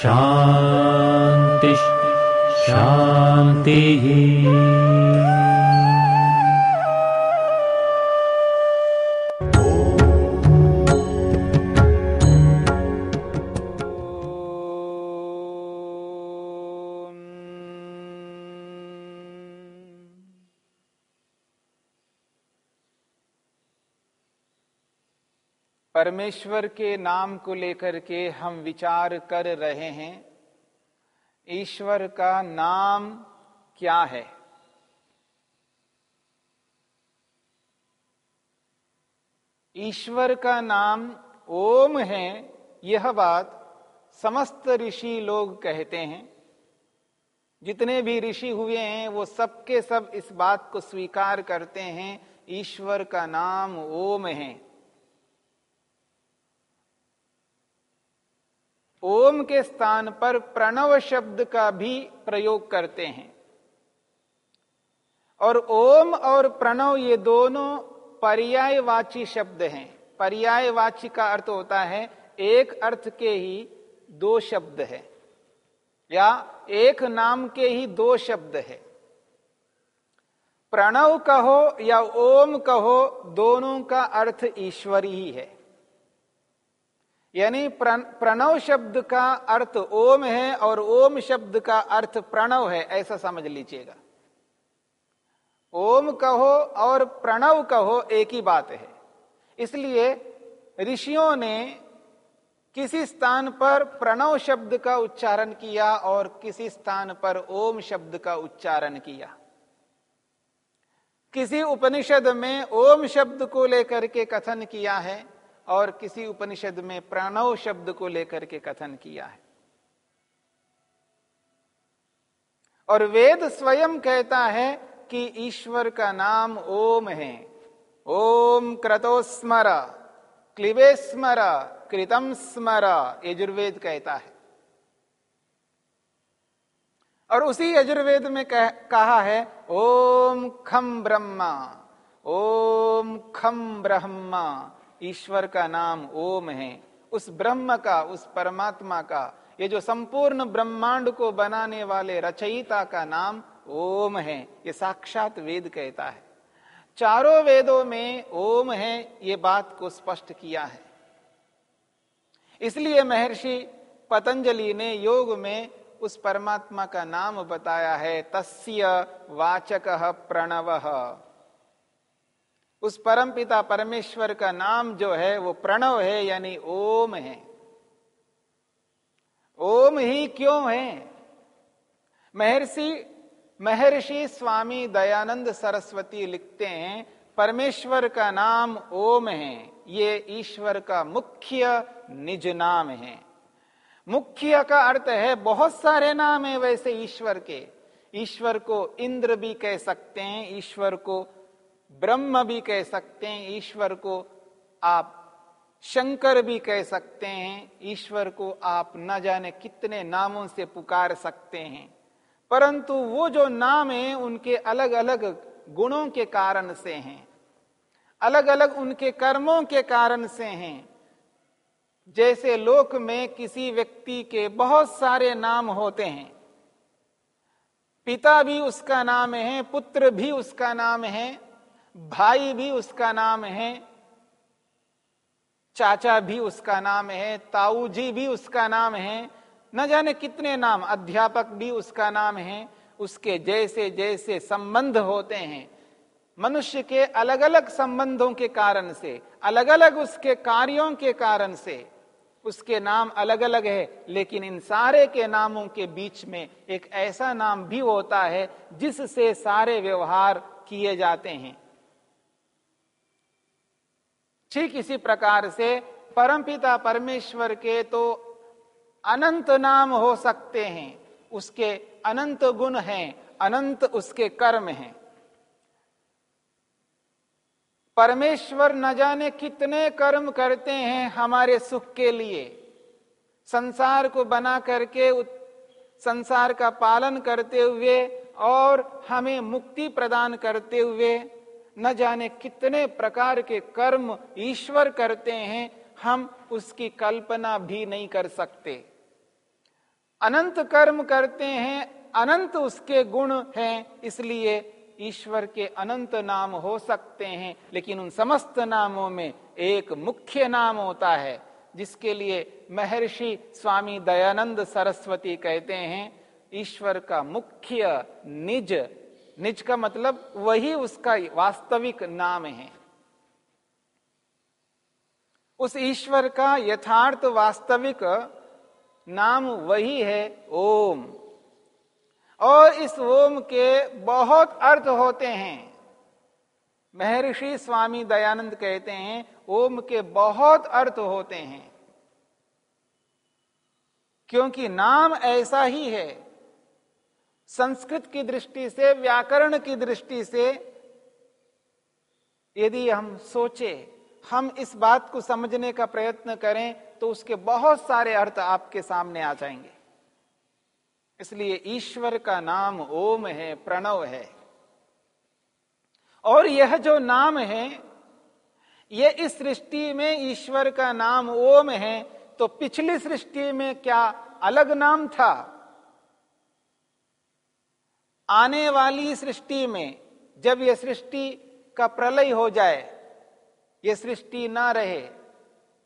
शान्तिः शान्तिः परमेश्वर के नाम को लेकर के हम विचार कर रहे हैं, ईश्वर का नाम क्या है? ईश्वर का नाम ओम है, यह बात समस्त ऋषि लोग कहते हैं। जितने भी ऋषि हुए हैं, वो सबके सब इस बात को स्वीकार करते हैं, ईश्वर का नाम ओम है। ओम के स्थान पर प्रणव शब्द का भी प्रयोग करते हैं। और ओम और प्रणव ये दोनों पर्यायवाची शब्द हैं। पर्यायवाची का अर्थ होता है, एक अर्थ के ही दो शब्द है। या एक नाम के ही दो शब्द है। प्रणव कहो या ओम कहो, दोनों का अर्थ ईश्वरी ही है। यानी प्रणव शब्द का अर्थ ओम है और ओम शब्द का अर्थ प्रणव है, ऐसा समझ लीजिएगा। ओम कहो और प्रणव कहो एक ही बात है। इसलिए ऋषियों ने किसी स्थान पर प्रणव शब्द का उच्चारण किया और किसी स्थान पर ओम शब्द का उच्चारण किया। किसी उपनिषद में ओम शब्द को लेकर के कथन किया है और किसी उपनिषद में प्राणव शब्द को लेकर के कथन किया है। और वेद स्वयं कहता है कि ईश्वर का नाम ओम है। ओम क्रतोस्मर क्लिवे स्मर कृतम स्मर यजुर्वेद कहता है। और उसी यजुर्वेद में कह, कहा है ओम खम ब्रह्मा ओम खम ब्रह्मा ईश्वर का नाम ओम है। उस ब्रह्म का, उस परमात्मा का, ये जो संपूर्ण ब्रह्मांड को बनाने वाले रचयिता का नाम ओम है, ये साक्षात वेद कहता है। चारों वेदों में ओम है, ये बात को स्पष्ट किया है। इसलिए महर्षि पतंजलि ने योग में उस परमात्मा का नाम बताया है, तस्य वाचक प्रणव। उस परम पिता परमेश्वर का नाम जो है, वो प्रणव है, यानी ओम है। ओम ही क्यों है? महर्षि महर्षि स्वामी दयानंद सरस्वती लिखते हैं, परमेश्वर का नाम ओम है। ये ईश्वर का मुख्य निज नाम है। मुख्य का अर्थ है, बहुत सारे नाम है वैसे ईश्वर के। ईश्वर को इंद्र भी कह सकते हैं, ईश्वर को ब्रह्म भी कह सकते हैं, ईश्वर को आप, शंकर भी कह सकते हैं, ईश्वर को आप न जाने कितने नामों से पुकार सकते हैं। परंतु वो जो नाम है, उनके अलग अलग गुणों के कारण से हैं। अलग अलग उनके कर्मों के कारण से हैं। जैसे लोक में किसी व्यक्ति के बहुत सारे नाम होते हैं। पिता भी उसका नाम है, पुत्र भी उसका नाम है भाई भी उसका नाम है, चाचा भी उसका नाम है, ताऊ जी भी उसका नाम है, न जाने कितने नाम, अध्यापक भी उसका नाम है, उसके जैसे जैसे संबंध होते हैं। मनुष्य के अलग अलग संबंधों के कारण से अलग अलग उसके कार्यों के कारण से, उसके नाम अलग अलग है, लेकिन इन सारे के नामों के बीच में एक ऐसा नाम भी होता है, जिससे सारे व्यवहार किए जाते हैं। ठीक इसी प्रकार से परमपिता परमेश्वर के तो अनंत नाम हो सकते हैं। उसके अनंत गुण हैं, अनंत उसके कर्म हैं। परमेश्वर न जाने कितने कर्म करते हैं हमारे सुख के लिए। संसार को बना करके संसार का पालन करते हुए और हमें मुक्ति प्रदान करते हुए न जाने कितने प्रकार के कर्म ईश्वर करते हैं, हम उसकी कल्पना भी नहीं कर सकते। अनंत कर्म करते हैं, अनंत उसके गुण हैं, इसलिए ईश्वर के अनंत नाम हो सकते हैं, लेकिन उन समस्त नामों में एक मुख्य नाम होता है, जिसके लिए महर्षि स्वामी दयानंद सरस्वती कहते हैं, ईश्वर का मुख्य निज निज का मतलब वही उसका वास्तविक नाम है। उस ईश्वर का यथार्थ वास्तविक नाम वही है ओम। और इस ओम के बहुत अर्थ होते हैं। महर्षि स्वामी दयानंद कहते हैं, ओम के बहुत अर्थ होते हैं। क्योंकि नाम ऐसा ही है। संस्कृत की दृष्टि से, व्याकरण की दृष्टि से यदि हम सोचे, हम इस बात को समझने का प्रयत्न करें तो उसके बहुत सारे अर्थ आपके सामने आ जाएँगे। इसलिए ईश्वर का नाम ओम है, प्रणव है। और यह जो नाम है यह इस सृष्टि में ईश्वर का नाम ओम है तो पिछली सृष्टि में क्या अलग नाम था? आने वाली सृष्टि में जब यह सृष्टि का प्रलय हो जाए यह सृष्टि ना रहे,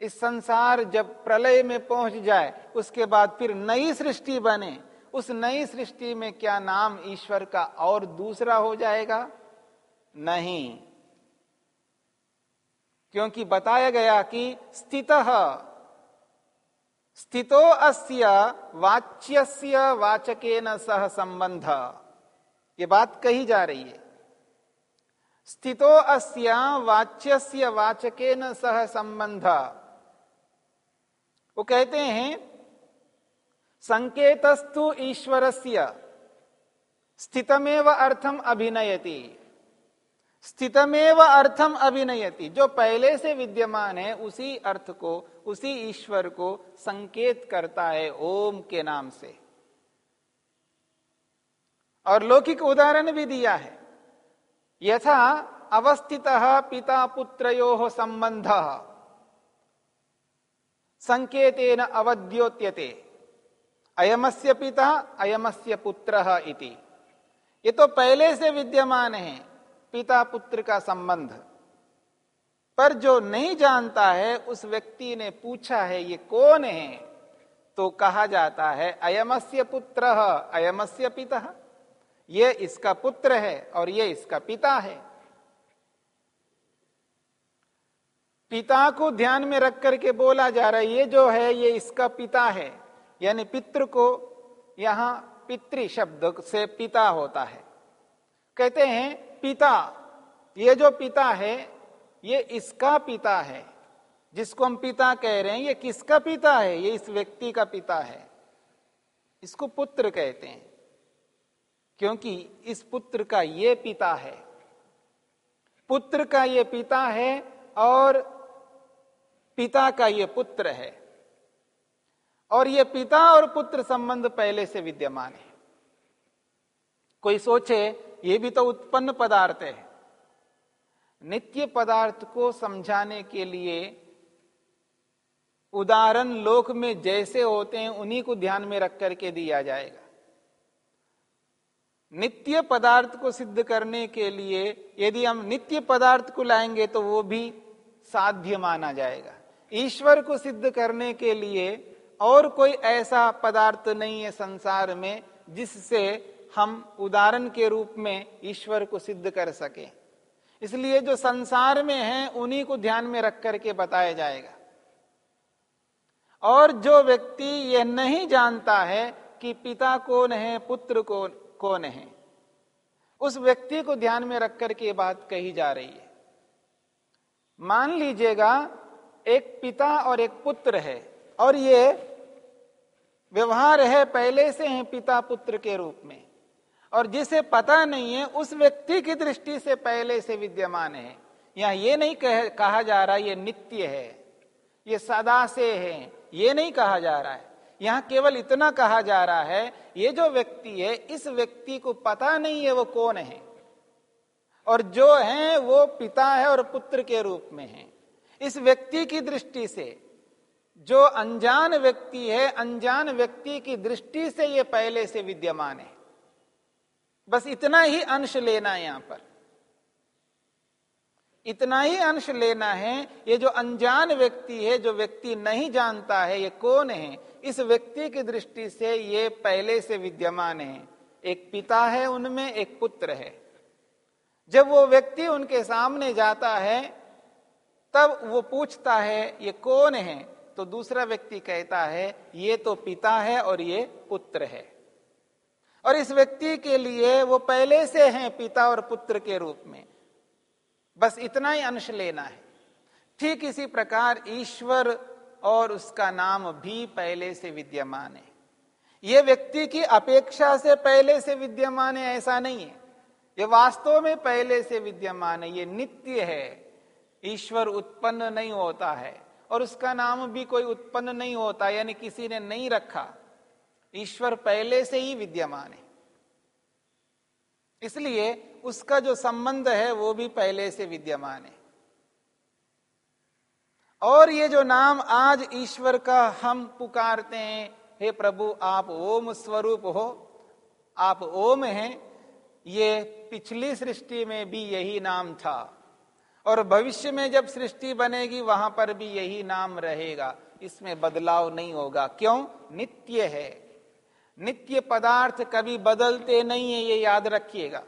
इस संसार जब प्रलय में पहुँच जाए, उसके बाद फिर नई सृष्टि बने, उस नई सृष्टि में क्या नाम ईश्वर का और दूसरा हो जाएगा? नहीं। क्योंकि बताया गया कि स्थित, स्थितो अस्य वाच्यस्य वाचकेन सह संबंध। ये बात कही जा रही है। स्थितो अस्य वाच्यस्य न सह संबंध। वो कहते हैं, संकेतस्तु ईश्वरस्य, स्थितमेव अर्थम अभिनयति। स्थितमेव अर्थम अभिनयति। जो पहले से विद्यमान है, उसी अर्थ को, उसी ईश्वर को संकेत करता है ओम के नाम से। और लौकिक उदाहरण भी दिया है। यथा अवस्थित पिता पुत्रो संबंध। संकेतेन अवद्योत्यते। अयमस्य पिता, अयमस्य पुत्र इति। ये तो पहले से विद्यमान है पिता पुत्र का संबंध। पर जो नहीं जानता है, उस व्यक्ति ने पूछा है, ये कौन है? तो कहा जाता है, अयमस्य पुत्र, अयमस्य पिता। ये इसका पुत्र है और ये इसका पिता है। पिता को ध्यान में रख करके बोला जा रहा है, ये जो है, ये इसका पिता है। यानी पितृ को यहाँ पितृ शब्द से पिता होता है। कहते हैं, पिता, ये जो पिता है, ये इसका पिता है। जिसको हम पिता कह रहे हैं, ये किसका पिता है? ये इस व्यक्ति का पिता है। इसको पुत्र कहते हैं। क्योंकि इस पुत्र का ये पिता है। पुत्र का ये पिता है और पिता का ये पुत्र है। और ये पिता और पुत्र संबंध पहले से विद्यमान है। कोई सोचे, ये भी तो उत्पन्न पदार्थ है। नित्य पदार्थ को समझाने के लिए उदाहरण लोक में जैसे होते हैं, उन्हीं को ध्यान में रख करके दिया जाएगा। नित्य पदार्थ को सिद्ध करने के लिए यदि हम नित्य पदार्थ को लाएँगे तो वो भी साध्य माना जाएगा। ईश्वर को सिद्ध करने के लिए और कोई ऐसा पदार्थ नहीं है संसार में जिससे हम उदाहरण के रूप में ईश्वर को सिद्ध कर सके। इसलिए जो संसार में है, उन्हीं को ध्यान में रख करके बताया जाएगा। और जो व्यक्ति यह नहीं जानता है कि पिता कौन है, पुत्र कौन कौन है? उस व्यक्ति को ध्यान में रख करके बात कही जा रही है। मान लीजिएगा एक पिता और एक पुत्र है और ये व्यवहार है पहले से है पिता पुत्र के रूप में और जिसे पता नहीं है उस व्यक्ति की दृष्टि से पहले से विद्यमान है। यहाँ ये नहीं कह, कहा जा रहा ये नित्य है ये सदा से है ये नहीं कहा जा रहा है। यहाँ केवल इतना कहा जा रहा है, ये जो व्यक्ति है, इस व्यक्ति को पता नहीं है वो कौन है। और जो है, वो पिता है और पुत्र के रूप में है। इस व्यक्ति की दृष्टि से, जो अनजान व्यक्ति है, अनजान व्यक्ति की दृष्टि से ये पहले से विद्यमान है। बस इतना ही अंश लेना है यहाँ पर। इतना ही अंश लेना है, ये जो अनजान व्यक्ति है, जो व्यक्ति नहीं जानता है, ये कौन है? इस व्यक्ति की दृष्टि से ये पहले से विद्यमान है। एक पिता है उनमें, एक पुत्र है। जब वो व्यक्ति उनके सामने जाता है, तब वो पूछता है, ये कौन है? तो दूसरा व्यक्ति कहता है, ये तो पिता है और ये पुत्र है। और इस व्यक्ति के लिए वो पहले से हैं पिता और पुत्र के रूप में। बस इतना ही अंश लेना है। ठीक इसी प्रकार ईश्वर और उसका नाम भी पहले से विद्यमान है। ये व्यक्ति की अपेक्षा से पहले से विद्यमान है, ऐसा नहीं है। ये वास्तव में पहले से विद्यमान है, ये नित्य है। ईश्वर उत्पन्न नहीं होता है और उसका नाम भी कोई उत्पन्न नहीं होता, यानी किसी ने नहीं रखा। ईश्वर पहले से ही विद्यमान है। इसलिए उसका जो संबंध है वो भी पहले से विद्यमान है। और ये जो नाम आज ईश्वर का हम पुकारते हैं, हे प्रभु, आप ओम स्वरूप हो, आप ओम हैं, ये पिछली सृष्टि में भी यही नाम था। और भविष्य में जब सृष्टि बनेगी, वहाँ पर भी यही नाम रहेगा। इसमें बदलाव नहीं होगा। क्यों? नित्य है। नित्य पदार्थ कभी बदलते नहीं है, ये याद रखिएगा।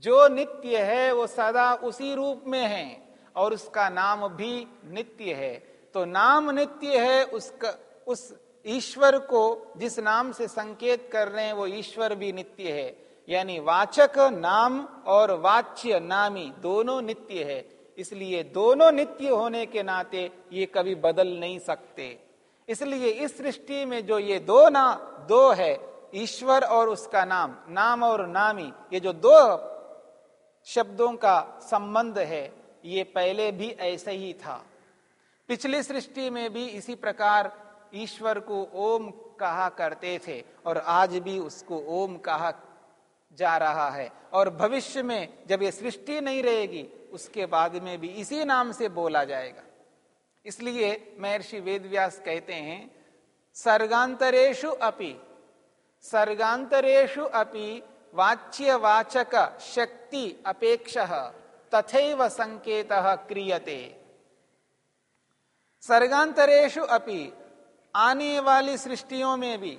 जो नित्य है, वो सदा उसी रूप में है और उसका नाम भी नित्य है। तो नाम नित्य है, उसका, उस ईश्वर को जिस नाम से संकेत कर रहे हैं, वो ईश्वर भी नित्य है। यानी वाचक नाम और वाच्य नामी दोनों नित्य है। इसलिए दोनों नित्य होने के नाते ये कभी बदल नहीं सकते। इसलिए इस सृष्टि में जो ये दो ना, दो है, ईश्वर और उसका नाम नाम और नामी, ये जो दो शब्दों का संबंध है, ये पहले भी ऐसे ही था। पिछली सृष्टि में भी इसी प्रकार ईश्वर को ओम कहा करते थे और आज भी उसको ओम कहा जा रहा है। और भविष्य में जब ये सृष्टि नहीं रहेगी, उसके बाद में भी इसी नाम से बोला जाएगा। इसलिए महर्षि वेदव्यास कहते हैं सर्गांतरेशु अपि सर्गांतरेशु अपि वाच्य वाचक शक्ति अपेक्ष, तथैव संकेत क्रियते। सर्गांतरेशु अपि आने वाली सृष्टियों में भी,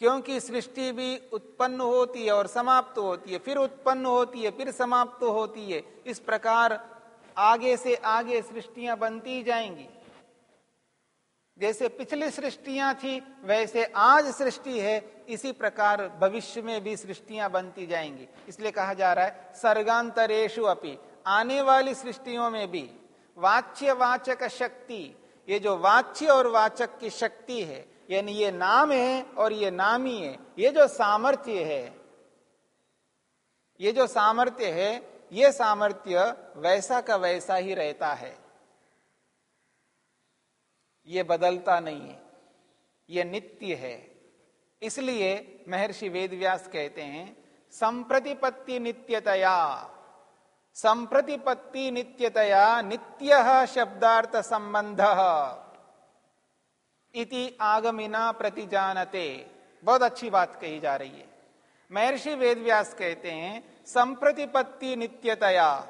क्योंकि सृष्टि भी उत्पन्न होती है और समाप्त होती है, फिर उत्पन्न होती है, फिर समाप्त होती है, इस प्रकार आगे से आगे सृष्टियाँ बनती जाएँगी। जैसे पिछली सृष्टियाँ थी, वैसे आज सृष्टि है, इसी प्रकार भविष्य में भी सृष्टियाँ बनती जाएँगी। इसलिए कहा जा रहा है सर्गांतरेशु अपि, आने वाली सृष्टियों में भी वाच्य वाचक शक्ति, ये जो वाच्य और वाचक की शक्ति है, यानी ये नाम है और ये नामी है, ये जो सामर्थ्य है, ये जो सामर्थ्य है, ये सामर्थ्य वैसा का वैसा ही रहता है। ये बदलता नहीं है, ये नित्य है। इसलिए महर्षि वेदव्यास कहते हैं, संप्रतिपत्ति नित्यतया संप्रतिपत्ति नित्यतया नित्य शब्दार्थ संबंध इति आगमिना प्रतिजानते। बहुत अच्छी बात कही जा रही है। महर्षि वेदव्यास कहते हैं, संप्रतिपत्ति नित्यतया।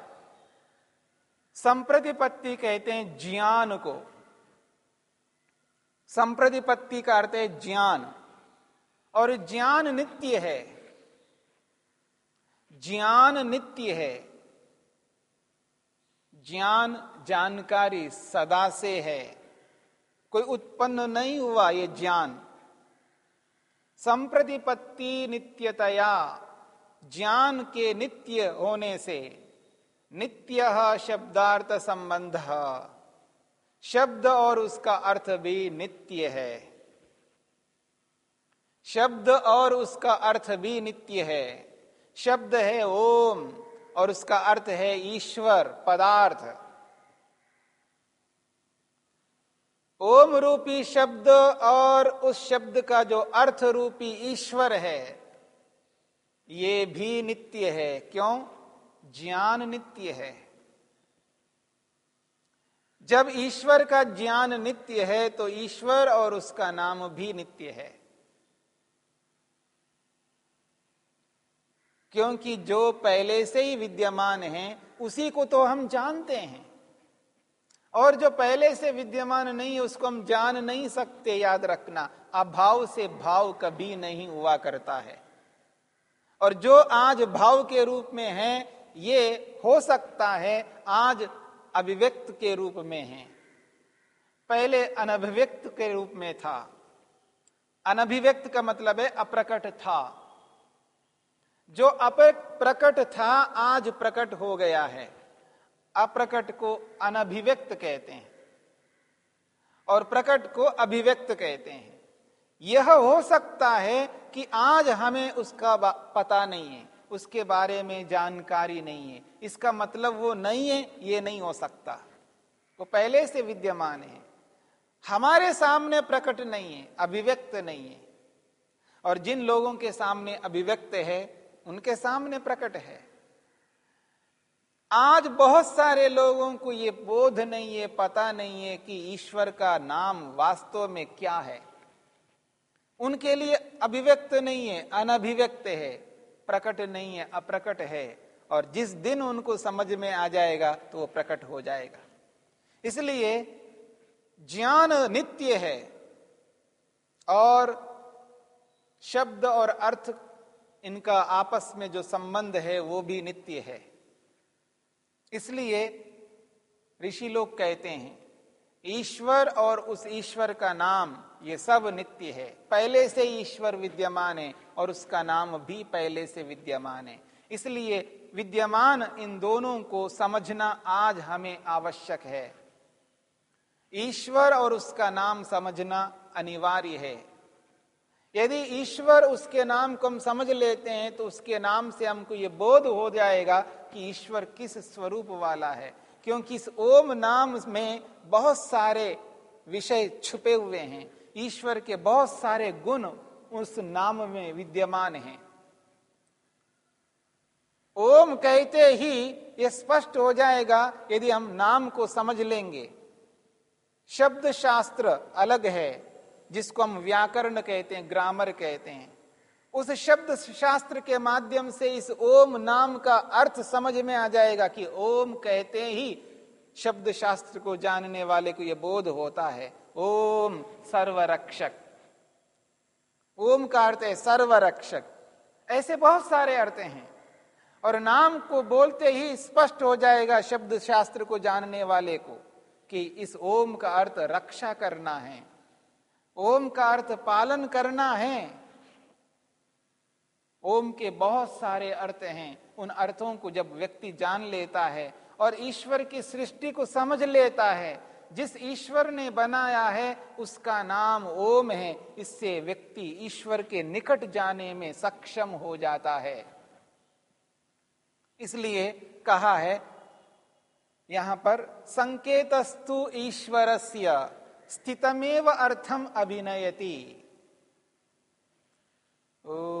संप्रतिपत्ति कहते हैं ज्ञान को। संप्रतिपत्ति का अर्थ है ज्ञान। और ज्ञान नित्य है। ज्ञान नित्य है। ज्ञान जानकारी सदा से है। कोई उत्पन्न नहीं हुआ ये ज्ञान। संप्रतिपत्ति नित्यतया, ज्ञान के नित्य होने से, नित्य शब्दार्थ संबंध। शब्द और उसका अर्थ भी नित्य है। शब्द और उसका अर्थ भी नित्य है। शब्द है ओम और उसका अर्थ है ईश्वर, पदार्थ। ओम रूपी शब्द और उस शब्द का जो अर्थ रूपी ईश्वर है, ये भी नित्य है। क्यों? ज्ञान नित्य है। जब ईश्वर का ज्ञान नित्य है तो ईश्वर और उसका नाम भी नित्य है। क्योंकि जो पहले से ही विद्यमान है, उसी को तो हम जानते हैं। और जो पहले से विद्यमान नहीं है उसको हम जान नहीं सकते, याद रखना, अभाव से भाव कभी नहीं हुआ करता है। और जो आज भाव के रूप में है, ये हो सकता है, आज अभिव्यक्त के रूप में है। पहले अनभिव्यक्त के रूप में था। अनभिव्यक्त का मतलब है अप्रकट था। जो अप्रकट था, आज प्रकट हो गया है। अप्रकट को अनभिव्यक्त कहते हैं और प्रकट को अभिव्यक्त कहते हैं। यह हो सकता है कि आज हमें उसका पता नहीं है। उसके बारे में जानकारी नहीं है। इसका मतलब वो नहीं है, ये नहीं हो सकता। वो पहले से विद्यमान है। हमारे सामने प्रकट नहीं है, अभिव्यक्त नहीं है। और जिन लोगों के सामने अभिव्यक्त है, उनके सामने प्रकट है। आज बहुत सारे लोगों को ये बोध नहीं है, पता नहीं है कि ईश्वर का नाम वास्तव में क्या है। उनके लिए अभिव्यक्त नहीं है, अनभिव्यक्त है। प्रकट नहीं है, अप्रकट है। और जिस दिन उनको समझ में आ जाएगा तो वो प्रकट हो जाएगा। इसलिए ज्ञान नित्य है। और शब्द और अर्थ इनका आपस में जो संबंध है, वो भी नित्य है। इसलिए ऋषि लोग कहते हैं, ईश्वर और उस ईश्वर का नाम, ये सब नित्य है। पहले से ईश्वर विद्यमान है। और उसका नाम भी पहले से विद्यमान है। इसलिए विद्यमान इन दोनों को समझना आज हमें आवश्यक है। ईश्वर और उसका नाम समझना अनिवार्य है। यदि ईश्वर उसके नाम को हम समझ लेते हैं तो उसके नाम से हमको ये बोध हो जाएगा कि ईश्वर किस स्वरूप वाला है। क्योंकि इस ओम नाम में बहुत सारे विषय छुपे हुए हैं। ईश्वर के बहुत सारे गुण उस नाम में विद्यमान है। ओम कहते ही ये स्पष्ट हो जाएगा, यदि हम नाम को समझ लेंगे। शब्द शास्त्र अलग है, जिसको हम व्याकरण कहते हैं, ग्रामर कहते हैं। उस शब्द शास्त्र के माध्यम से इस ओम नाम का अर्थ समझ में आ जाएगा कि ओम कहते ही शब्द शास्त्र को जानने वाले को यह बोध होता है। ओम सर्वरक्षक। ओम का अर्थ है सर्वरक्षक। ऐसे बहुत सारे अर्थ हैं। और नाम को बोलते ही स्पष्ट हो जाएगा शब्द शास्त्र को जानने वाले को कि इस ओम का अर्थ रक्षा करना है। ओम का अर्थ पालन करना है। ओम के बहुत सारे अर्थ हैं। उन अर्थों को जब व्यक्ति जान लेता है और ईश्वर की सृष्टि को समझ लेता है जिस ईश्वर ने बनाया है, उसका नाम ओम है। इससे व्यक्ति ईश्वर के निकट जाने में सक्षम हो जाता है। इसलिए कहा है, यहाँ पर, संकेतस्तु ईश्वरस्य, स्थितमेव अर्थम अभिनयति। ओ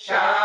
Shout.